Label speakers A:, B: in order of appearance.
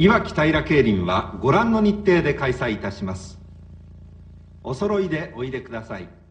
A: いわき平競輪はご覧の日程で開催いたします。お揃いでおいでください。